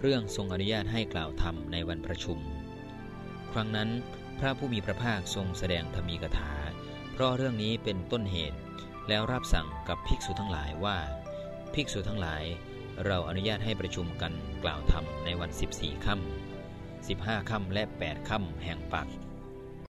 เรื่องทรงอนุญาตให้กล่าวธรรมในวันประชุม ครั้งนั้นพระผู้มีพระภาคทรงแสดงธรรมีกถา เพราะเรื่องนี้เป็นต้นเหตุ แล้วรับสั่งกับภิกษุทั้งหลายว่า ภิกษุทั้งหลาย เราอนุญาตให้ประชุมกันกล่าวธรรมในวัน 14ค่ำ15 ค่ำและ 8 ค่ำแห่งปัก